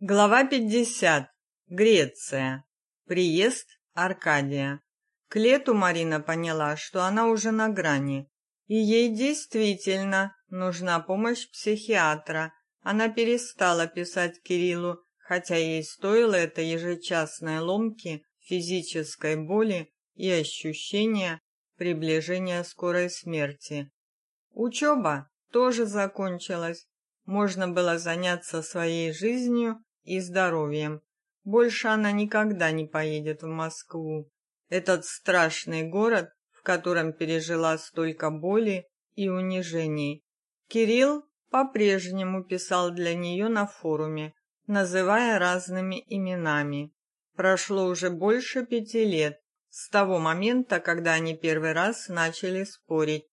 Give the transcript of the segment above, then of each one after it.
Глава 50. Греция. Приезд Аркадия. К лету Марина поняла, что она уже на грани, и ей действительно нужна помощь психиатра. Она перестала писать Кириллу, хотя ей стоило это ежечасной ломки, физической боли и ощущения приближения скорой смерти. Учеба тоже закончилась. Можно было заняться своей жизнью и здоровьем. Больше она никогда не поедет в Москву. Этот страшный город, в котором пережила столько боли и унижений. Кирилл по-прежнему писал для нее на форуме, называя разными именами. Прошло уже больше пяти лет с того момента, когда они первый раз начали спорить.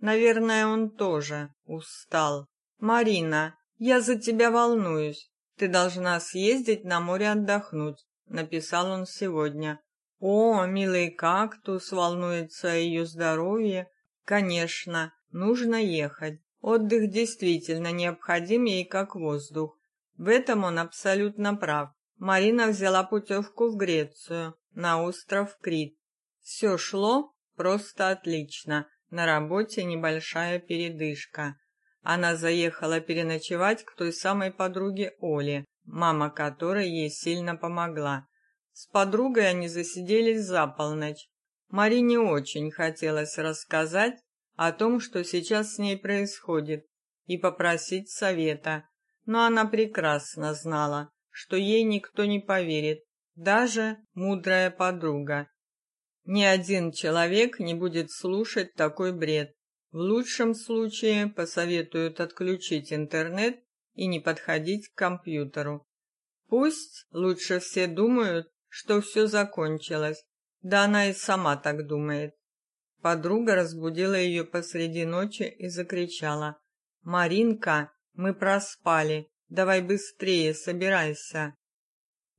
Наверное, он тоже устал. Марина, я за тебя волнуюсь. Ты должна съездить на море отдохнуть, написал он сегодня. О, милый кактус волнуется о ее здоровье. Конечно, нужно ехать. Отдых действительно необходим ей как воздух. В этом он абсолютно прав. Марина взяла путевку в Грецию, на остров Крит. Все шло просто отлично. На работе небольшая передышка. Она заехала переночевать к той самой подруге Оле, мама которой ей сильно помогла. С подругой они засиделись за полночь. Марине очень хотелось рассказать о том, что сейчас с ней происходит, и попросить совета, но она прекрасно знала, что ей никто не поверит, даже мудрая подруга. Ни один человек не будет слушать такой бред. В лучшем случае посоветуют отключить интернет и не подходить к компьютеру. Пусть лучше все думают, что все закончилось. Да она и сама так думает. Подруга разбудила ее посреди ночи и закричала: "Маринка, мы проспали. Давай быстрее, собирайся".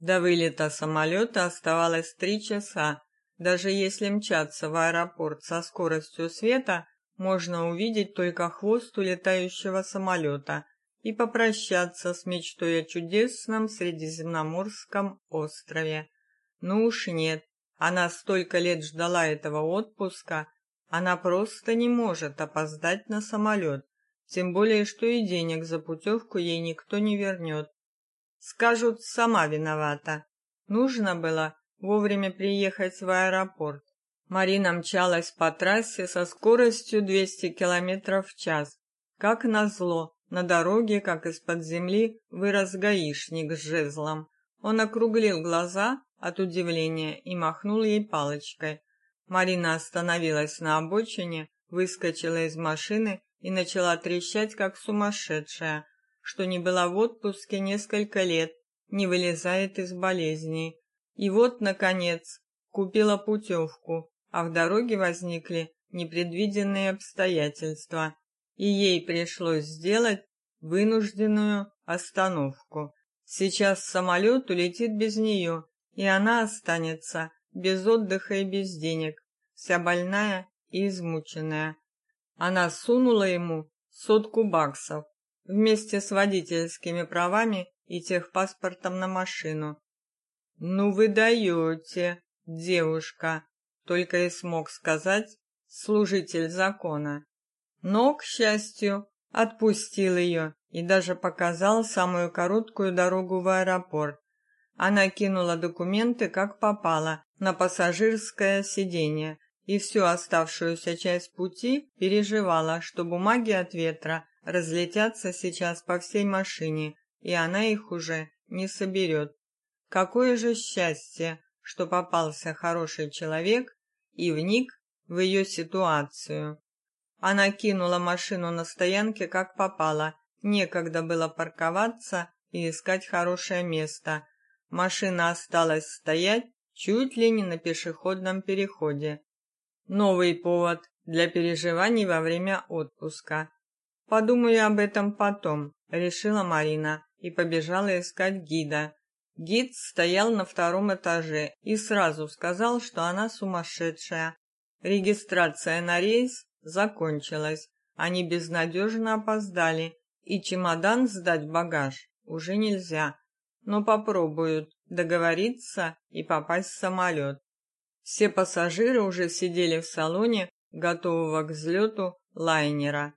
До вылета самолета оставалось три часа. Даже если мчаться в аэропорт со скоростью света, можно увидеть только хвост улетающего самолета и попрощаться с мечтой о чудесном средиземноморском острове. Ну уж нет, она столько лет ждала этого отпуска, она просто не может опоздать на самолет, тем более что и денег за путевку ей никто не вернет. Скажут, сама виновата. Нужно было вовремя приехать в аэропорт. Марина мчалась по трассе со скоростью 200 км в час. Как назло, на дороге, как из-под земли, вырос гаишник с жезлом. Он округлил глаза от удивления и махнул ей палочкой. Марина остановилась на обочине, выскочила из машины и начала трещать как сумасшедшая, что не была в отпуске несколько лет, не вылезает из болезней. И вот наконец купила путевку а в дороге возникли непредвиденные обстоятельства, и ей пришлось сделать вынужденную остановку. Сейчас самолет улетит без нее, и она останется без отдыха и без денег, вся больная и измученная. Она сунула ему сотку баксов вместе с водительскими правами и техпаспортом на машину. Ну вы даете, девушка, только и смог сказать служитель закона. Но, к счастью, отпустил ее и даже показал самую короткую дорогу в аэропорт. Она кинула документы как попало на пассажирское сиденье и всю оставшуюся часть пути переживала, что бумаги от ветра разлетятся сейчас по всей машине, и она их уже не соберет. Какое же счастье, что попался хороший человек и вник в ее ситуацию. Она кинула машину на стоянке как попало. Некогда было парковаться и искать хорошее место. Машина осталась стоять чуть ли не на пешеходном переходе. Новый повод для переживаний во время отпуска. Подумаю об этом потом, решила Марина и побежала искать гида. Гид стоял на втором этаже и сразу сказал, что она сумасшедшая. Регистрация на рейс закончилась. Они безнадежно опоздали, и чемодан сдать багаж уже нельзя. но попробуют договориться и попасть в самолет. Все пассажиры уже сидели в салоне, готового к взлету лайнера.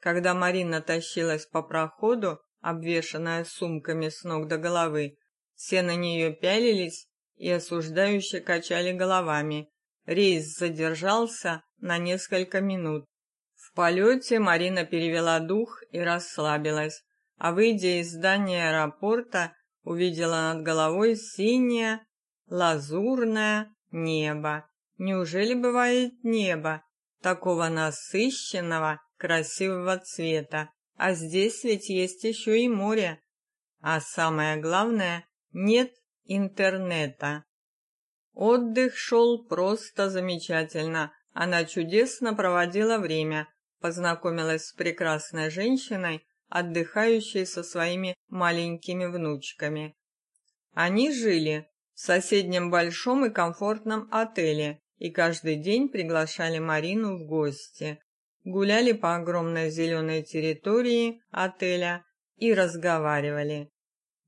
Когда Марина тащилась по проходу, обвешанная сумками с ног до головы, все на нее пялились и осуждающе качали головами. Рейс задержался на несколько минут. В полете Марина перевела дух и расслабилась, а выйдя из здания аэропорта, увидела над головой синее, лазурное небо. Неужели бывает небо такого насыщенного, красивого цвета? А здесь ведь есть еще и море. А самое главное, нет интернета. Отдых шел просто замечательно. Она чудесно проводила время, познакомилась с прекрасной женщиной, отдыхающей со своими маленькими внучками. Они жили в соседнем большом и комфортном отеле и каждый день приглашали Марину в гости. Гуляли по огромной зеленой территории отеля и разговаривали.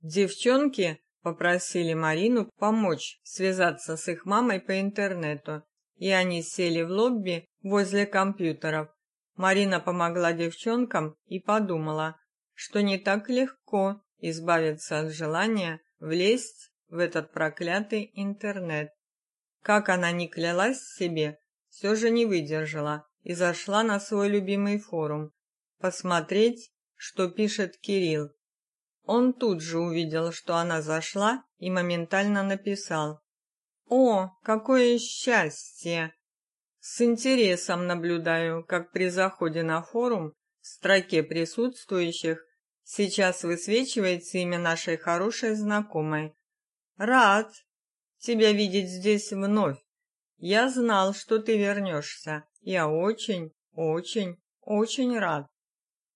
Девчонки попросили Марину помочь связаться с их мамой по интернету, и они сели в лобби возле компьютеров. Марина помогла девчонкам и подумала, что не так легко избавиться от желания влезть в этот проклятый интернет. Как она ни клялась себе, все же не выдержала и зашла на свой любимый форум посмотреть, что пишет Кирилл. Он тут же увидел, что она зашла, и моментально написал: "О, какое счастье! С интересом наблюдаю, как при заходе на форум в строке присутствующих сейчас высвечивается имя нашей хорошей знакомой. Рад тебя видеть здесь вновь. Я знал, что ты вернешься. Я очень, очень, очень рад".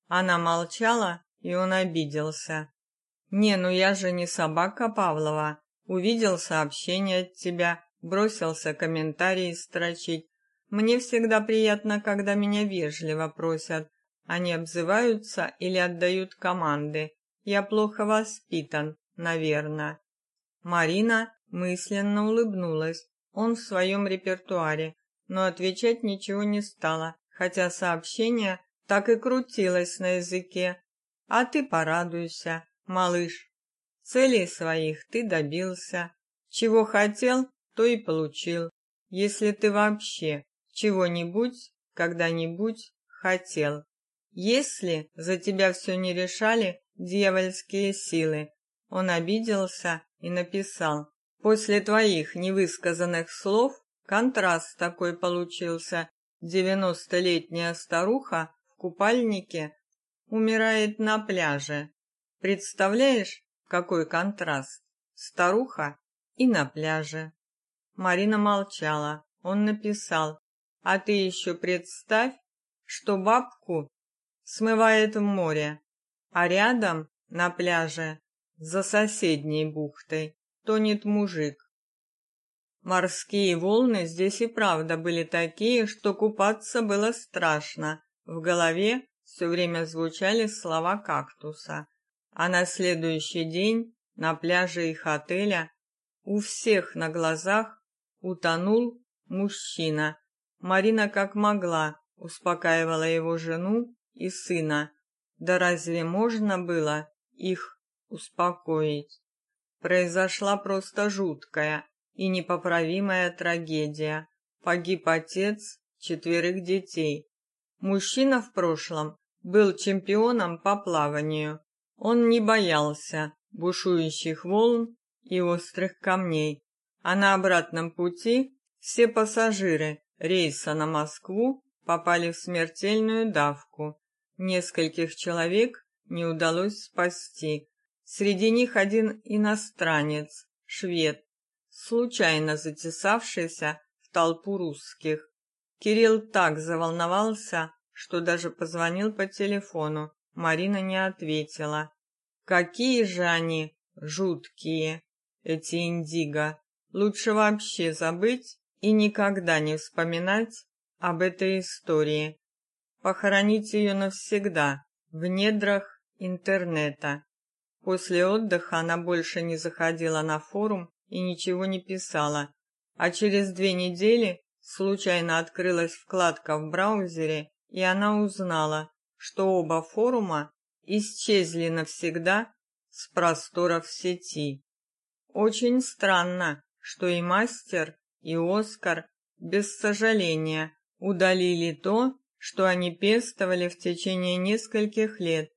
Она молчала, и он обиделся. Не, ну я же не собака Павлова. Увидел сообщение от тебя, бросился комментарии строчить. Мне всегда приятно, когда меня вежливо просят, они обзываются или отдают команды. Я плохо воспитан, наверное. Марина мысленно улыбнулась. Он в своем репертуаре, но отвечать ничего не стала, хотя сообщение так и крутилось на языке. А ты порадуйся, малыш. Целей своих ты добился. Чего хотел, то и получил. Если ты вообще чего-нибудь когда-нибудь хотел. Если за тебя все не решали дьявольские силы. Он обиделся и написал: "После твоих невысказанных слов контраст такой получился. Девяностолетняя старуха в купальнике умирает на пляже. Представляешь, какой контраст? Старуха и на пляже. Марина молчала. Он написал: "А ты еще представь, что бабку смывает в море, а рядом на пляже, за соседней бухтой, тонет мужик. Морские волны здесь и правда были такие, что купаться было страшно. В голове все время звучали слова кактуса. А на следующий день на пляже их отеля у всех на глазах утонул мужчина. Марина как могла успокаивала его жену и сына. Да разве можно было их успокоить? Произошла просто жуткая и непоправимая трагедия. Погиб отец четверых детей. Мужчина в прошлом был чемпионом по плаванию. Он не боялся бушующих волн и острых камней, а на обратном пути все пассажиры рейса на Москву попали в смертельную давку. Нескольких человек не удалось спасти. Среди них один иностранец, швед, случайно затесавшийся в толпу русских. Кирилл так заволновался, что даже позвонил по телефону. Марина не ответила. Какие же они жуткие, эти индиго. Лучше вообще забыть и никогда не вспоминать об этой истории. Похоронить ее навсегда в недрах интернета. После отдыха она больше не заходила на форум и ничего не писала, а через две недели случайно открылась вкладка в браузере, и она узнала, что оба форума исчезли навсегда с просторов сети. Очень странно, что и мастер, и Оскар без сожаления удалили то, что они пестовали в течение нескольких лет,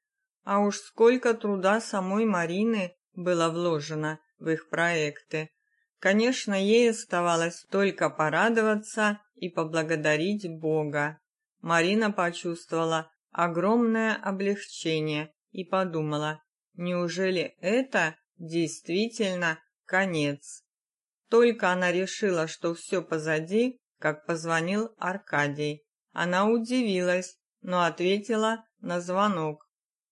а уж сколько труда самой Марины было вложено в их проекты. Конечно, ей оставалось только порадоваться и поблагодарить Бога. Марина почувствовала огромное облегчение и подумала: неужели это действительно конец? Только она решила, что все позади, как позвонил Аркадий. Она удивилась, но ответила на звонок.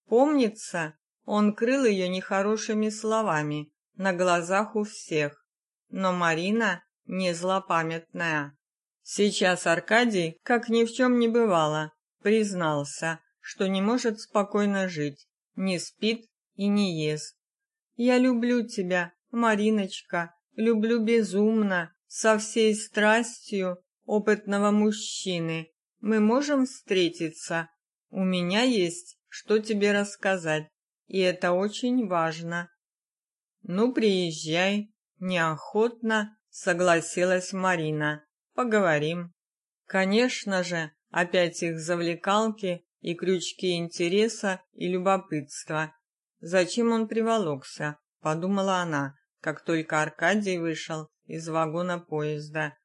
Помнится, он крыл ее нехорошими словами на глазах у всех. Но Марина не злопамятная. Сейчас Аркадий, как ни в чем не бывало, признался, что не может спокойно жить, не спит и не ест. Я люблю тебя, Мариночка, люблю безумно, со всей страстью опытного мужчины. Мы можем встретиться. У меня есть что тебе рассказать, и это очень важно. Ну, приезжай, неохотно согласилась Марина. Поговорим. Конечно же, опять их завлекалки и крючки интереса и любопытства. Зачем он приволокся, подумала она, как только Аркадий вышел из вагона поезда.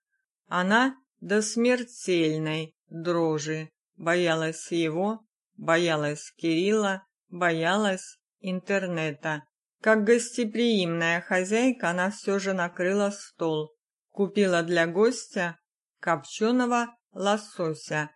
Она до смертельной дрожи боялась его, боялась Кирилла, боялась интернета. Как гостеприимная хозяйка она все же накрыла стол, купила для гостя копченого лосося,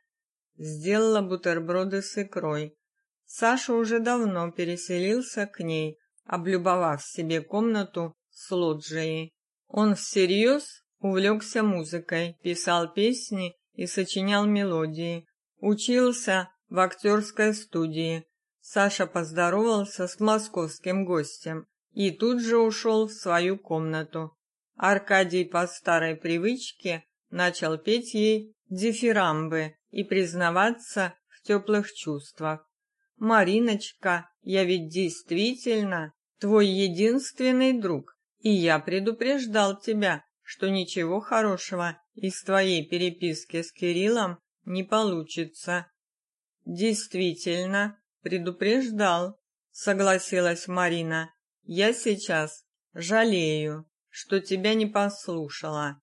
сделала бутерброды с икрой. Саша уже давно переселился к ней, облюбовав себе комнату с лоджией. Он всерьез увлекся музыкой, писал песни и сочинял мелодии, учился в актерской студии. Саша поздоровался с московским гостем и тут же ушел в свою комнату. Аркадий по старой привычке начал петь ей дифирамбы и признаваться в теплых чувствах. Мариночка, я ведь действительно твой единственный друг, и я предупреждал тебя, что ничего хорошего из твоей переписки с Кириллом не получится. Действительно, предупреждал, согласилась Марина. Я сейчас жалею что тебя не послушала.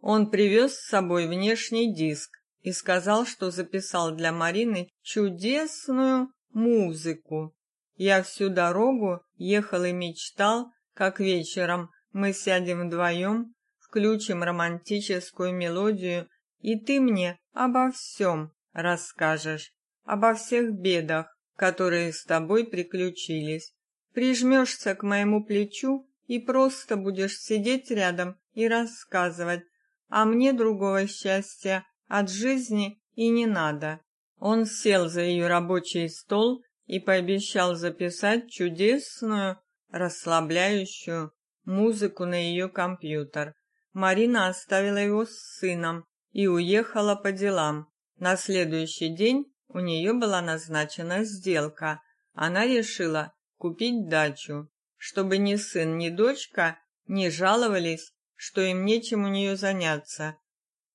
Он привез с собой внешний диск и сказал, что записал для Марины чудесную музыку. Я всю дорогу ехал и мечтал, как вечером мы сядем вдвоем, включим романтическую мелодию, и ты мне обо всем расскажешь, обо всех бедах, которые с тобой приключились. Прижмешься к моему плечу и просто будешь сидеть рядом и рассказывать, а мне другого счастья от жизни и не надо. Он сел за ее рабочий стол и пообещал записать чудесную, расслабляющую музыку на ее компьютер. Марина оставила его с сыном и уехала по делам. На следующий день у нее была назначена сделка. Она решила купить дачу чтобы ни сын, ни дочка не жаловались, что им нечем у нее заняться.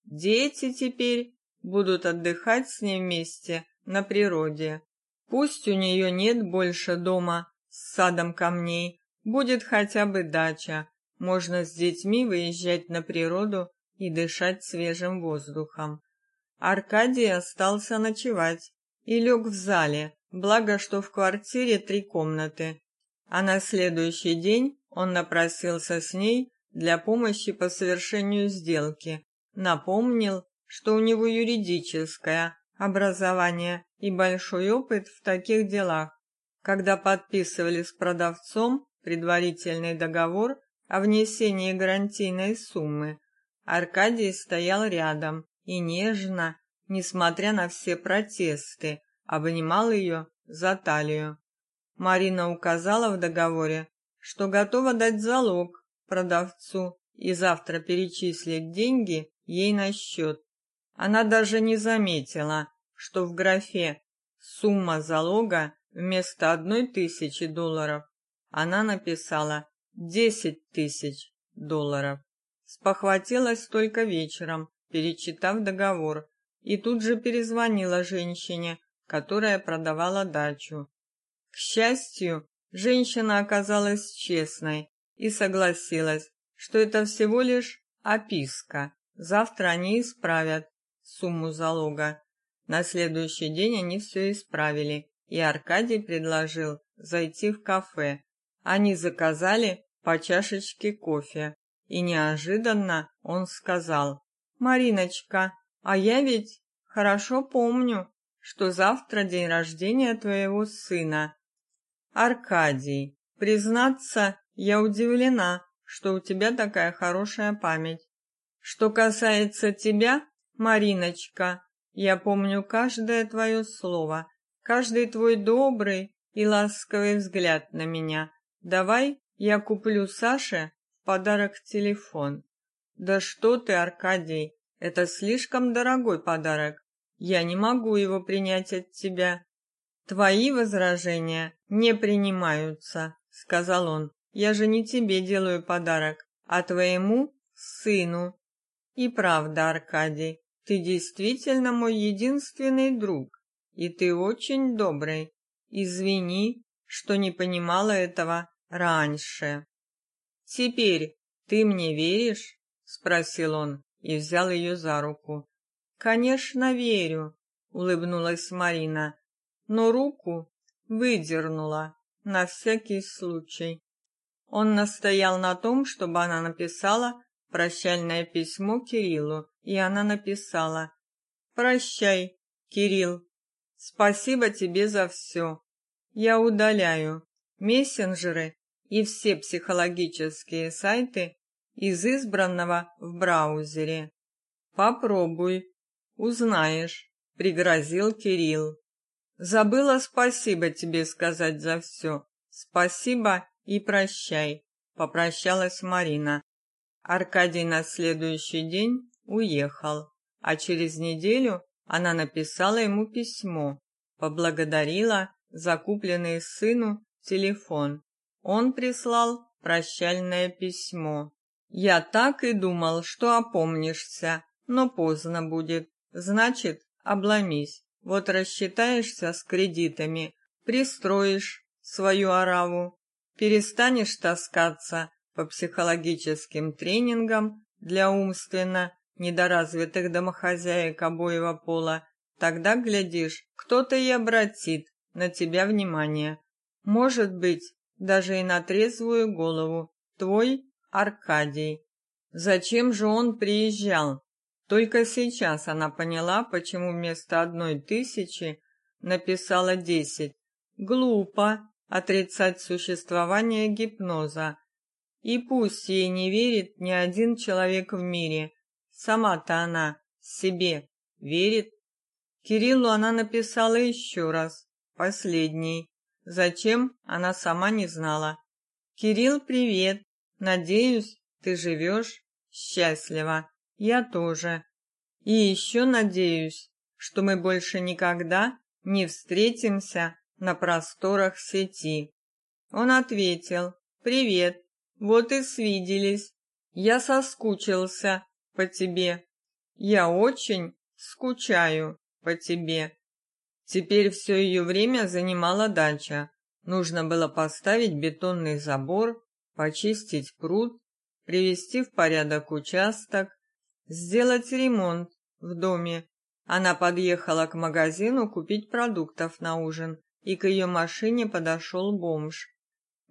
Дети теперь будут отдыхать с ней вместе на природе. Пусть у нее нет больше дома с садом камней, будет хотя бы дача. Можно с детьми выезжать на природу и дышать свежим воздухом. Аркадий остался ночевать и лег в зале, благо что в квартире три комнаты а на следующий день он напросился с ней для помощи по совершению сделки. Напомнил, что у него юридическое образование и большой опыт в таких делах. Когда подписывали с продавцом предварительный договор о внесении гарантийной суммы, Аркадий стоял рядом и нежно, несмотря на все протесты, обнимал ее за талию. Марина указала в договоре, что готова дать залог продавцу и завтра перечислить деньги ей на счет. Она даже не заметила, что в графе «Сумма залога» вместо одной тысячи долларов она написала десять тысяч долларов. Спохватилась только вечером, перечитав договор, и тут же перезвонила женщине, которая продавала дачу. К счастью, женщина оказалась честной и согласилась, что это всего лишь описка. Завтра они исправят сумму залога. На следующий день они все исправили, и Аркадий предложил зайти в кафе. Они заказали по чашечке кофе, и неожиданно он сказал: "Мариночка, а я ведь хорошо помню, что завтра день рождения твоего сына. Аркадий, признаться, я удивлена, что у тебя такая хорошая память. Что касается тебя, Мариночка, я помню каждое твое слово, каждый твой добрый и ласковый взгляд на меня. Давай я куплю Саше в подарок телефон. Да что ты, Аркадий, это слишком дорогой подарок. Я не могу его принять от тебя. Твои возражения не принимаются, сказал он. Я же не тебе делаю подарок, а твоему сыну. И правда, Аркадий, ты действительно мой единственный друг, и ты очень добрый. Извини, что не понимала этого раньше. Теперь ты мне веришь? спросил он и взял ее за руку. Конечно, верю, улыбнулась Марина но руку выдернула на всякий случай. Он настоял на том, чтобы она написала прощальное письмо Кириллу, и она написала: "Прощай, Кирилл. Спасибо тебе за все. Я удаляю мессенджеры и все психологические сайты из избранного в браузере. Попробуй, узнаешь", пригрозил Кирилл. Забыла спасибо тебе сказать за все. Спасибо и прощай, попрощалась Марина. Аркадий на следующий день уехал, а через неделю она написала ему письмо, поблагодарила за купленный сыну телефон. Он прислал прощальное письмо. Я так и думал, что опомнишься, но поздно будет. Значит, обломись. Вот рассчитаешься с кредитами, пристроишь свою ораву, перестанешь таскаться по психологическим тренингам для умственно недоразвитых домохозяек обоего пола, тогда глядишь, кто-то и обратит на тебя внимание. Может быть, даже и на трезвую голову. Твой Аркадий. Зачем же он приезжал? Только сейчас она поняла, почему вместо одной тысячи написала десять. Глупо отрицать существование гипноза. И пусть ей не верит ни один человек в мире, сама-то она себе верит. Кириллу она написала еще раз, последний. Зачем, она сама не знала. Кирилл, привет. Надеюсь, ты живешь счастливо. Я тоже. И еще надеюсь, что мы больше никогда не встретимся на просторах сети. Он ответил: "Привет. Вот и свиделись. Я соскучился по тебе. Я очень скучаю по тебе". Теперь все ее время занимала дача. Нужно было поставить бетонный забор, почистить пруд, привести в порядок участок, сделать ремонт в доме. Она подъехала к магазину купить продуктов на ужин, и к ее машине подошел бомж.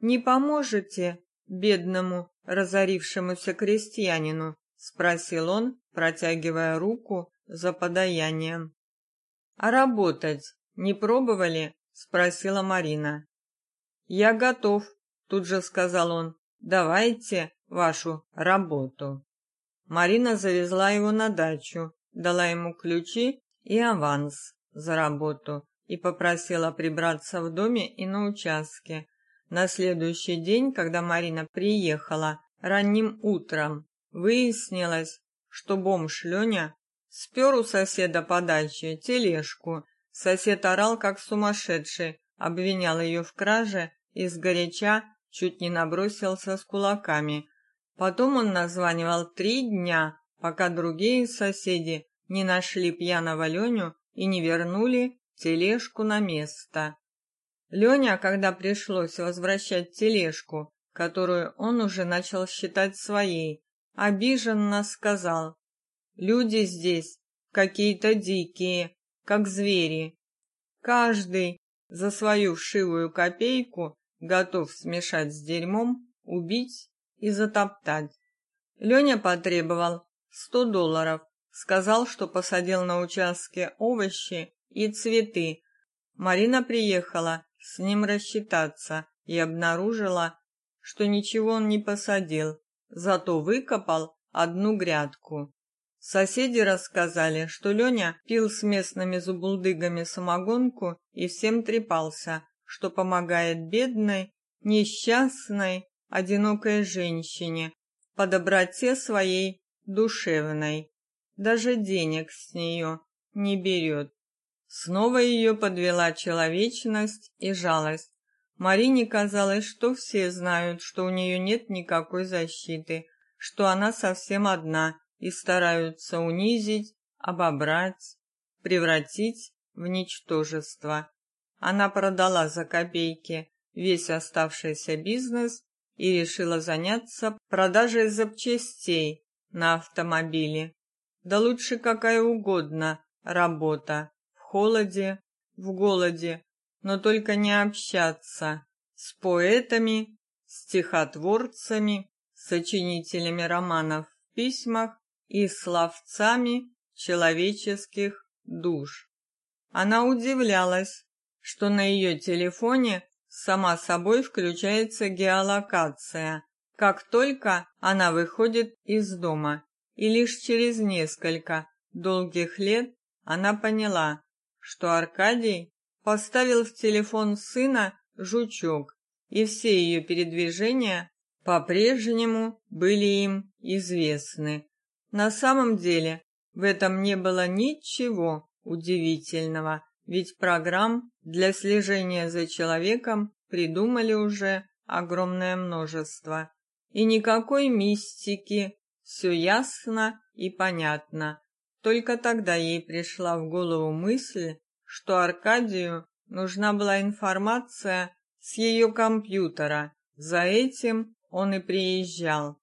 Не поможете бедному разорившемуся крестьянину, спросил он, протягивая руку за подаянием. А работать не пробовали? спросила Марина. Я готов, тут же сказал он. Давайте вашу работу. Марина завезла его на дачу, дала ему ключи и аванс за работу и попросила прибраться в доме и на участке. На следующий день, когда Марина приехала ранним утром, выяснилось, что бомж Лёня спер у соседа подальше тележку. Сосед орал как сумасшедший, обвинял ее в краже и сгоряча чуть не набросился с кулаками. Потом он названивал три дня, пока другие соседи не нашли пьяного Леню и не вернули тележку на место. Леня, когда пришлось возвращать тележку, которую он уже начал считать своей, обиженно сказал: "Люди здесь какие-то дикие, как звери. Каждый за свою вшивую копейку готов смешать с дерьмом, убить и затоптать". Леня потребовал сто долларов, сказал, что посадил на участке овощи и цветы. Марина приехала с ним рассчитаться и обнаружила, что ничего он не посадил, зато выкопал одну грядку. Соседи рассказали, что Лёня пил с местными зубулдыгами самогонку и всем трепался, что помогает бедной, несчастной, одинокой женщине по доброте своей душевной. Даже денег с нее не берет. Снова ее подвела человечность и жалость. Марине казалось, что все знают, что у нее нет никакой защиты, что она совсем одна и стараются унизить, обобрать, превратить в ничтожество. Она продала за копейки весь оставшийся бизнес и решила заняться продажей запчастей на автомобили. Да лучше какая угодно работа холоде, в голоде, но только не общаться с поэтами, стихотворцами, сочинителями романов в письмах и словцами человеческих душ. Она удивлялась, что на ее телефоне сама собой включается геолокация, как только она выходит из дома, и лишь через несколько долгих лет она поняла, что Аркадий поставил в телефон сына жучок, и все ее передвижения по-прежнему были им известны. На самом деле, в этом не было ничего удивительного, ведь программ для слежения за человеком придумали уже огромное множество. И никакой мистики, все ясно и понятно. Только тогда ей пришла в голову мысль, что Аркадию нужна была информация с ее компьютера. За этим он и приезжал.